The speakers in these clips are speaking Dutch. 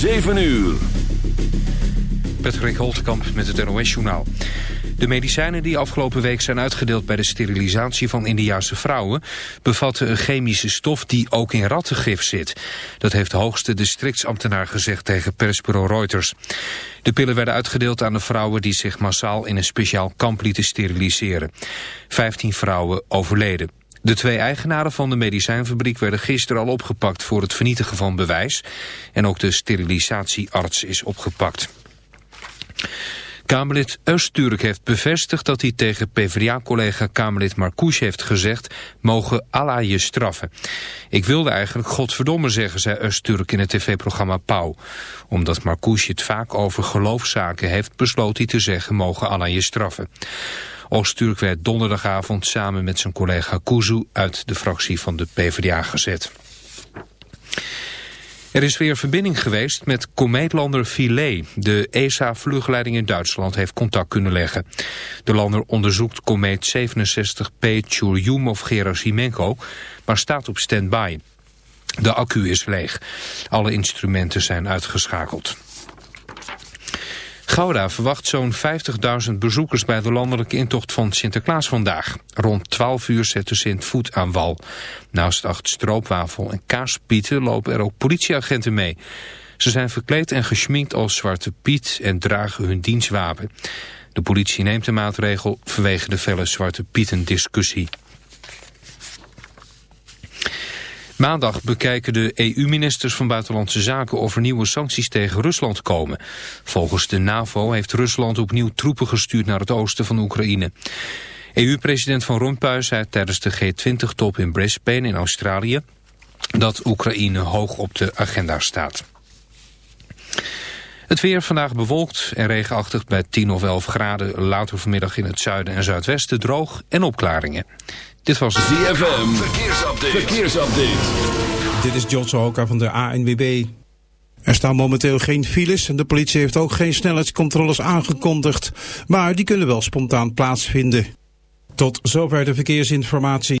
7 uur. Patrick Holtkamp met het NOS-journaal. De medicijnen die afgelopen week zijn uitgedeeld bij de sterilisatie van Indiaanse vrouwen... bevatten een chemische stof die ook in rattengif zit. Dat heeft de hoogste districtsambtenaar gezegd tegen persbureau Reuters. De pillen werden uitgedeeld aan de vrouwen die zich massaal in een speciaal kamp lieten steriliseren. Vijftien vrouwen overleden. De twee eigenaren van de medicijnfabriek werden gisteren al opgepakt voor het vernietigen van bewijs. En ook de sterilisatiearts is opgepakt. Kamerlid Öztürk heeft bevestigd dat hij tegen PvdA-collega Kamerlid Marcouch heeft gezegd... mogen Allah je straffen. Ik wilde eigenlijk godverdomme zeggen, zei Öztürk in het tv-programma Pauw. Omdat Marcouch het vaak over geloofszaken heeft, besloot hij te zeggen... mogen Allah je straffen. Oost-Turk werd donderdagavond samen met zijn collega Kuzu uit de fractie van de PvdA gezet. Er is weer verbinding geweest met komeetlander Philae. De ESA-vluchtleiding in Duitsland heeft contact kunnen leggen. De lander onderzoekt komeet 67P Churyumov-Gerasimenko, maar staat op standby. De accu is leeg. Alle instrumenten zijn uitgeschakeld. Gouda verwacht zo'n 50.000 bezoekers bij de landelijke intocht van Sinterklaas vandaag. Rond 12 uur zetten Sint voet aan wal. Naast acht stroopwafel en kaaspieten lopen er ook politieagenten mee. Ze zijn verkleed en geschminkt als Zwarte Piet en dragen hun dienstwapen. De politie neemt de maatregel vanwege de felle Zwarte Pieten discussie. Maandag bekijken de EU-ministers van Buitenlandse Zaken of er nieuwe sancties tegen Rusland komen. Volgens de NAVO heeft Rusland opnieuw troepen gestuurd naar het oosten van Oekraïne. EU-president Van Rompuy zei tijdens de G20-top in Brisbane in Australië dat Oekraïne hoog op de agenda staat. Het weer vandaag bewolkt en regenachtig bij 10 of 11 graden. Later vanmiddag in het zuiden en zuidwesten droog en opklaringen. Dit was ZFM. Verkeersupdate. Verkeersupdate. Dit is John Sohoka van de ANWB. Er staan momenteel geen files en de politie heeft ook geen snelheidscontroles aangekondigd. Maar die kunnen wel spontaan plaatsvinden. Tot zover de verkeersinformatie.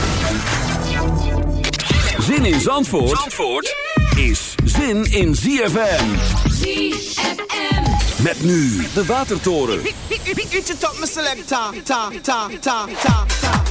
Zin in Zandvoort, Zandvoort is zin in ZFM. ZFM. Met nu de Watertoren. Eat it up, my selector. Ta, ta, ta, ta, ta, ta, ta,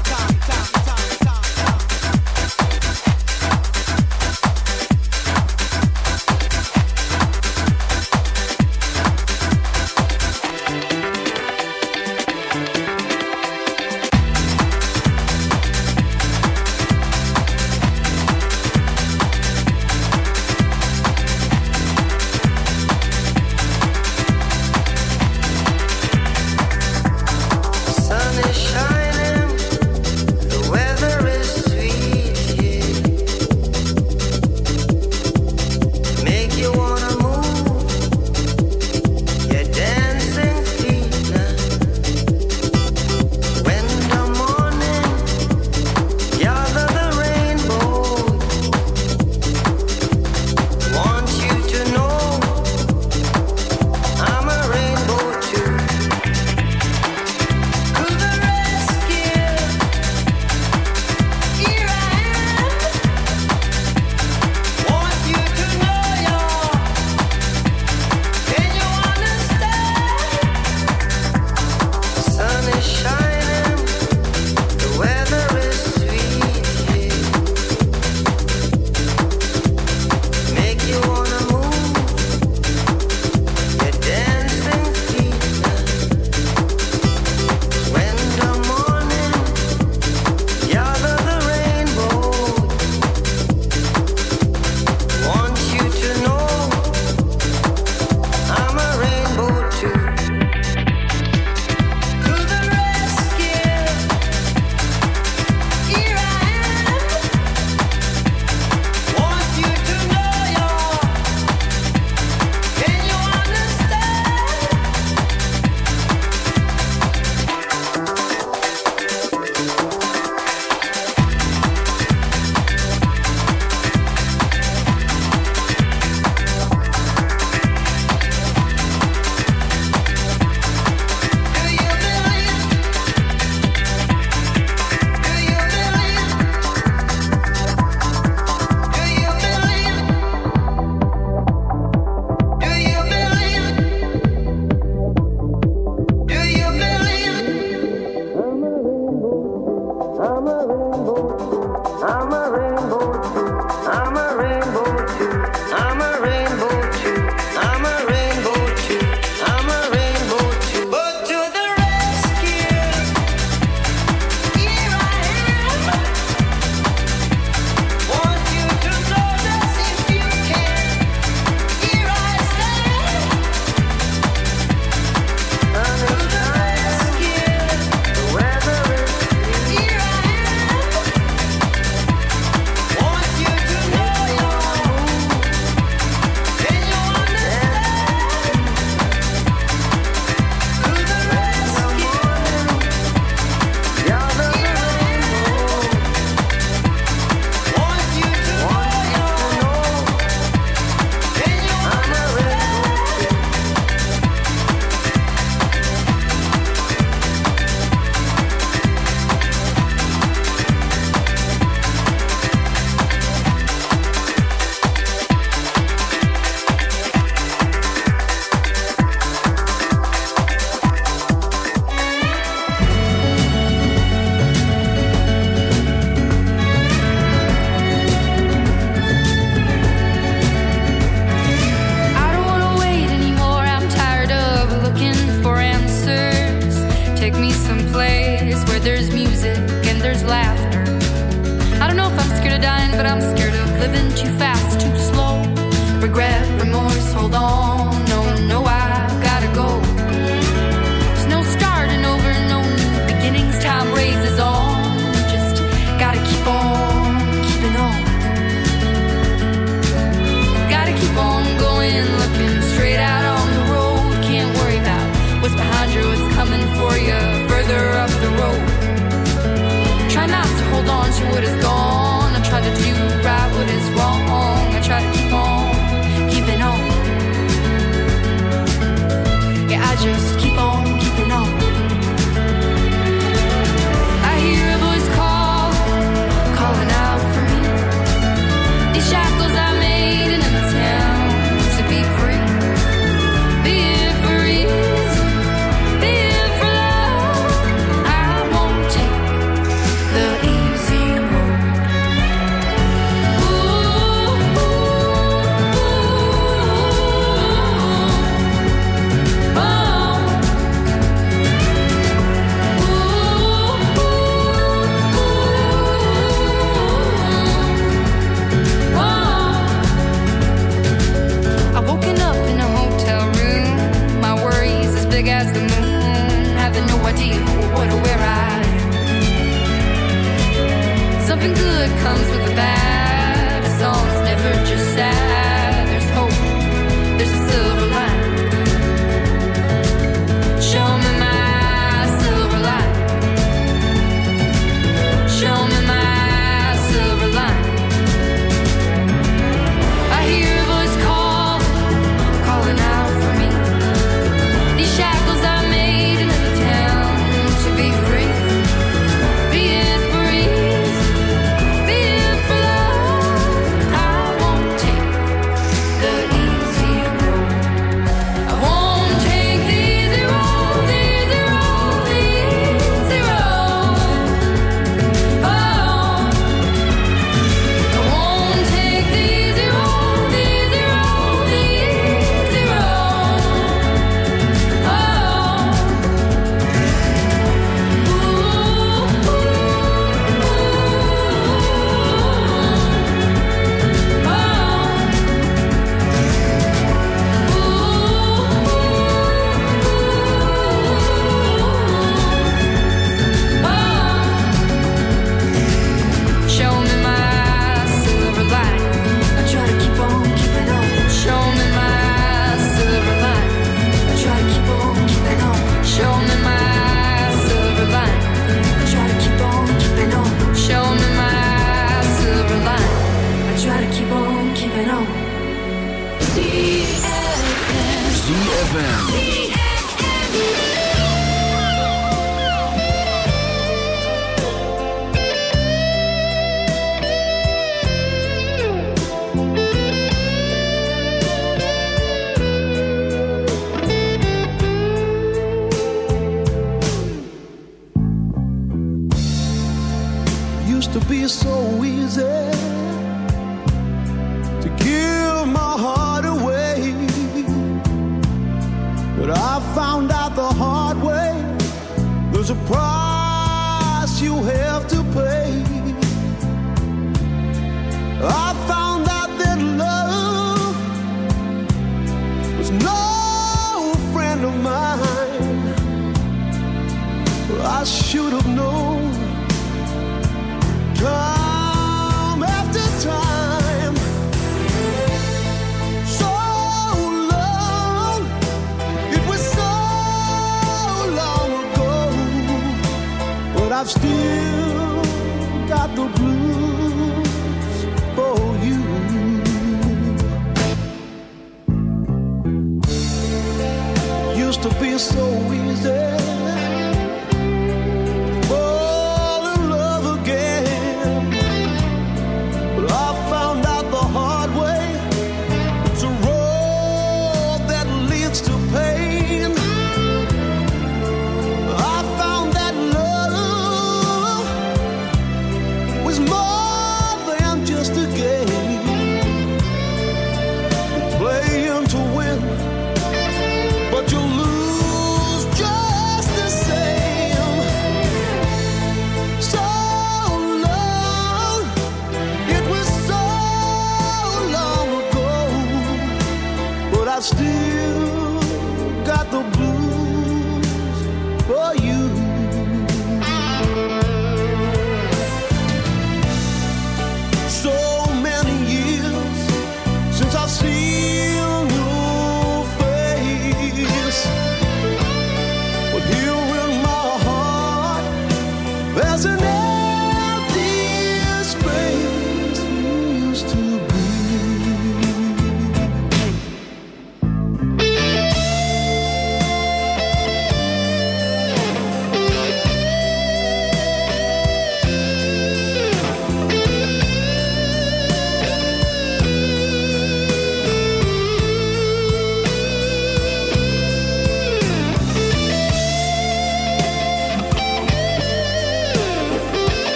ZFM.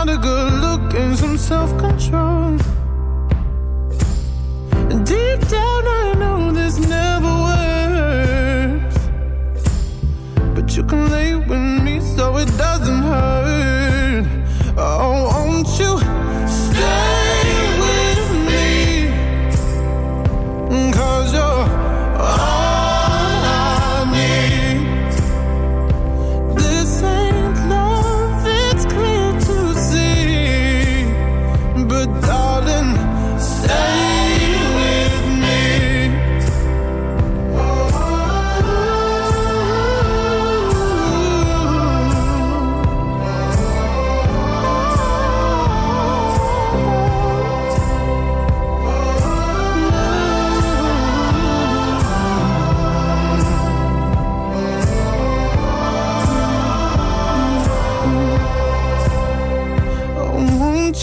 kind of good look and some self-control.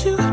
you.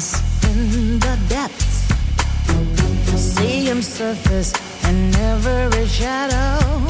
in the depths. See him surface and never a shadow.